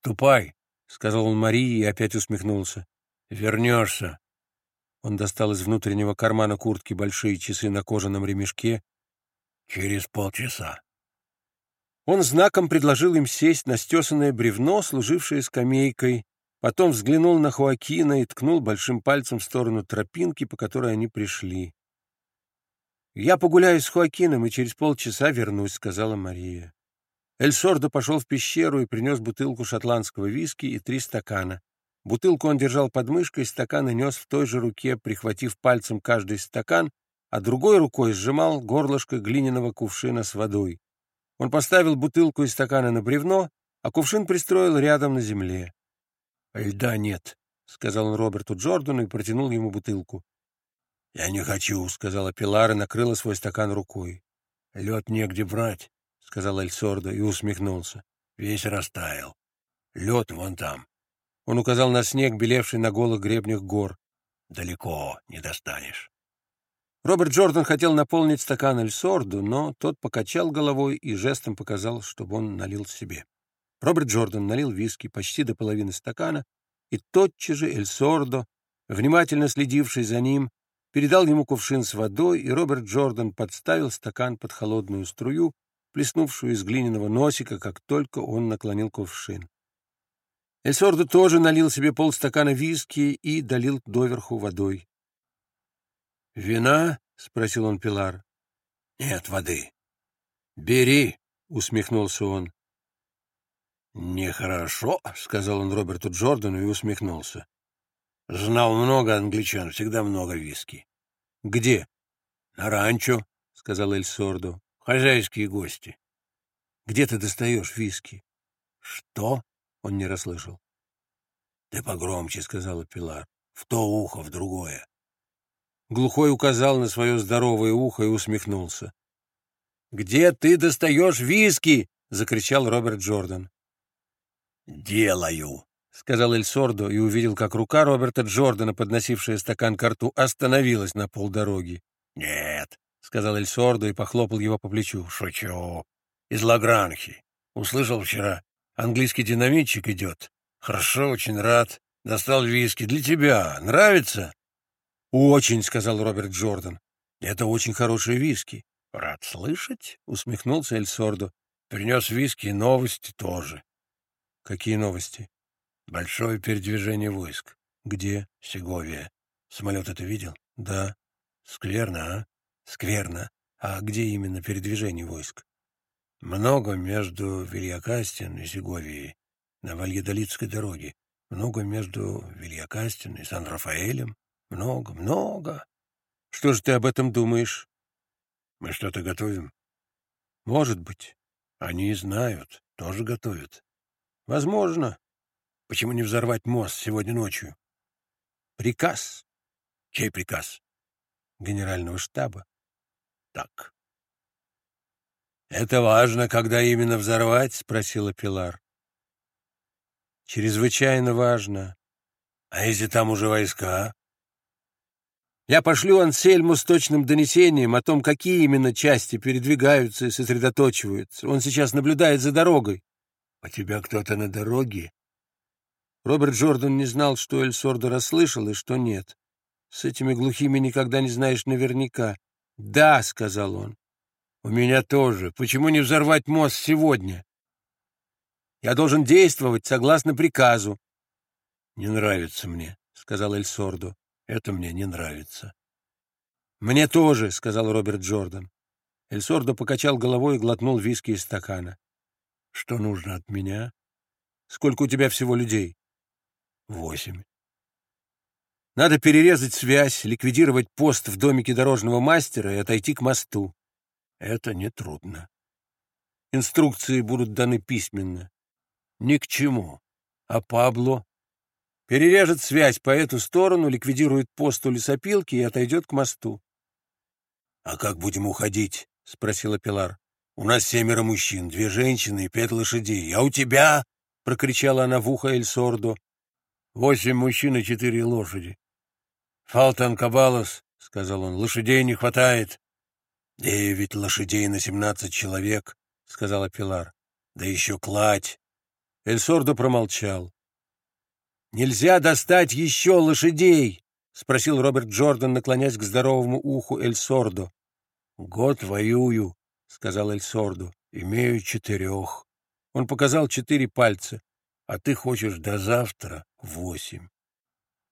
«Ступай», — сказал он Марии и опять усмехнулся. «Вернешься». Он достал из внутреннего кармана куртки большие часы на кожаном ремешке. «Через полчаса». Он знаком предложил им сесть на стесанное бревно, служившее скамейкой, потом взглянул на Хуакина и ткнул большим пальцем в сторону тропинки, по которой они пришли. «Я погуляю с Хуакином и через полчаса вернусь», — сказала Мария. Эль Сордо пошел в пещеру и принес бутылку шотландского виски и три стакана. Бутылку он держал под мышкой, стаканы нес в той же руке, прихватив пальцем каждый стакан, а другой рукой сжимал горлышко глиняного кувшина с водой. Он поставил бутылку и стаканы на бревно, а кувшин пристроил рядом на земле. «Льда нет», — сказал он Роберту Джордану и протянул ему бутылку. «Я не хочу», — сказала Пилар и накрыла свой стакан рукой. «Лед негде брать», — сказал Эльсордо и усмехнулся. «Весь растаял. Лед вон там». Он указал на снег, белевший на голых гребнях гор. «Далеко не достанешь». Роберт Джордан хотел наполнить стакан Эльсорду, но тот покачал головой и жестом показал, чтобы он налил себе. Роберт Джордан налил виски почти до половины стакана, и тотчас же Эльсордо, внимательно следивший за ним, передал ему кувшин с водой, и Роберт Джордан подставил стакан под холодную струю, плеснувшую из глиняного носика, как только он наклонил кувшин. Эльсордо тоже налил себе полстакана виски и долил доверху водой. «Вина?» — спросил он Пилар. «Нет воды». «Бери», — усмехнулся он. «Нехорошо», — сказал он Роберту Джордану и усмехнулся. «Знал много англичан, всегда много виски». «Где?» «На ранчо», — сказал Эль Сордо. «Хозяйские гости». «Где ты достаешь виски?» «Что?» — он не расслышал. «Ты погромче», — сказала Пилар. «В то ухо, в другое». Глухой указал на свое здоровое ухо и усмехнулся. «Где ты достаешь виски?» — закричал Роберт Джордан. «Делаю», — сказал Эль Сордо и увидел, как рука Роберта Джордана, подносившая стакан к рту, остановилась на полдороги. «Нет», — сказал Эль Сордо и похлопал его по плечу. «Шучу. Из Лагранхи. Услышал вчера. Английский динамитчик идет. Хорошо, очень рад. Достал виски. Для тебя. Нравится?» «Очень», — сказал Роберт Джордан. «Это очень хорошие виски». «Рад слышать», — усмехнулся Эль Сордо. «Принес виски и новости тоже». «Какие новости?» «Большое передвижение войск». «Где?» «Сеговия». «Самолет это видел?» «Да». «Скверно, а?» «Скверно. А где именно передвижение войск?» «Много между Вильякастин и Сеговией, на Вальедолитской дороге. Много между Вильякастин и Сан-Рафаэлем. Много, много. Что же ты об этом думаешь? Мы что-то готовим. Может быть. Они знают, тоже готовят. Возможно. Почему не взорвать мост сегодня ночью? Приказ. Чей приказ? Генерального штаба. Так. Это важно, когда именно взорвать? Спросила Пилар. Чрезвычайно важно. А если там уже войска? Я пошлю Ансельму с точным донесением о том, какие именно части передвигаются и сосредоточиваются. Он сейчас наблюдает за дорогой. — У тебя кто-то на дороге? Роберт Джордан не знал, что Эль Сордо расслышал и что нет. С этими глухими никогда не знаешь наверняка. «Да», — сказал он. «У меня тоже. Почему не взорвать мост сегодня?» «Я должен действовать согласно приказу». «Не нравится мне», — сказал Эль Сордо. Это мне не нравится. «Мне тоже», — сказал Роберт Джордан. Эльсордо покачал головой и глотнул виски из стакана. «Что нужно от меня? Сколько у тебя всего людей?» «Восемь». «Надо перерезать связь, ликвидировать пост в домике дорожного мастера и отойти к мосту. Это нетрудно. Инструкции будут даны письменно. Ни к чему. А Пабло Перережет связь по эту сторону, ликвидирует пост у лесопилки и отойдет к мосту. — А как будем уходить? — спросила Пилар. — У нас семеро мужчин, две женщины и пять лошадей. А у тебя? — прокричала она в ухо Эльсордо. — Восемь мужчин и четыре лошади. — Фалтан Кабалос, — сказал он, — лошадей не хватает. — Девять лошадей на семнадцать человек, — сказала Пилар. — Да еще кладь. Эльсордо промолчал. «Нельзя достать еще лошадей?» — спросил Роберт Джордан, наклонясь к здоровому уху Эльсордо. «Год воюю», — сказал Эльсордо. «Имею четырех». Он показал четыре пальца. «А ты хочешь до завтра восемь».